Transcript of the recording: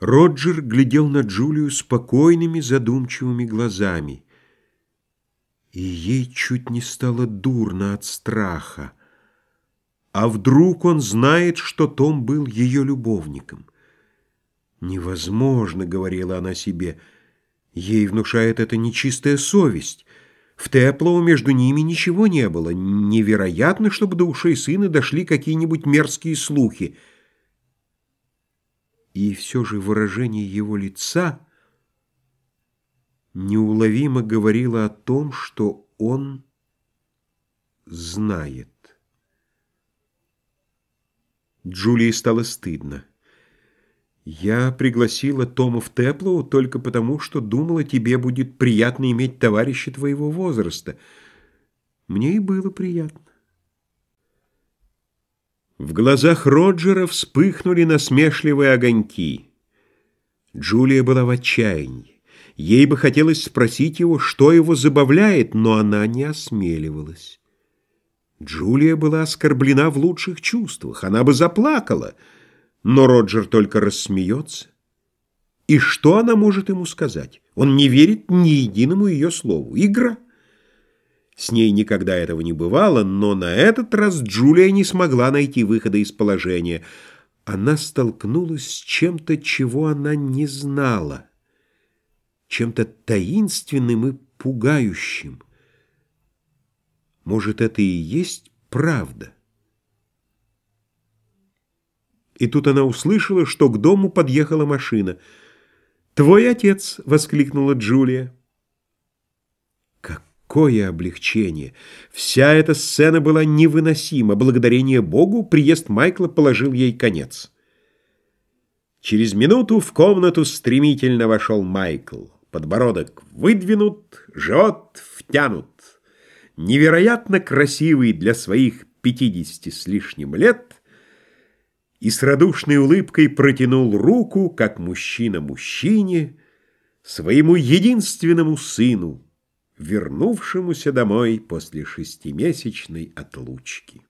Роджер глядел на Джулию спокойными, задумчивыми глазами. И ей чуть не стало дурно от страха. А вдруг он знает, что Том был ее любовником? «Невозможно», — говорила она себе, — «ей внушает это нечистая совесть». В Теплоу между ними ничего не было. Невероятно, чтобы до ушей сына дошли какие-нибудь мерзкие слухи — и все же выражение его лица неуловимо говорило о том, что он знает. Джулии стало стыдно. «Я пригласила Тома в Теплоу только потому, что думала, тебе будет приятно иметь товарища твоего возраста. Мне и было приятно». В глазах Роджера вспыхнули насмешливые огоньки. Джулия была в отчаянии. Ей бы хотелось спросить его, что его забавляет, но она не осмеливалась. Джулия была оскорблена в лучших чувствах, она бы заплакала, но Роджер только рассмеется. И что она может ему сказать? Он не верит ни единому ее слову. Игра. С ней никогда этого не бывало, но на этот раз Джулия не смогла найти выхода из положения. Она столкнулась с чем-то, чего она не знала, чем-то таинственным и пугающим. Может, это и есть правда? И тут она услышала, что к дому подъехала машина. «Твой отец!» — воскликнула Джулия. Какое облегчение! Вся эта сцена была невыносима. Благодарение Богу приезд Майкла положил ей конец. Через минуту в комнату стремительно вошел Майкл. Подбородок выдвинут, живот втянут. Невероятно красивый для своих пятидесяти с лишним лет и с радушной улыбкой протянул руку, как мужчина мужчине, своему единственному сыну, вернувшемуся домой после шестимесячной отлучки.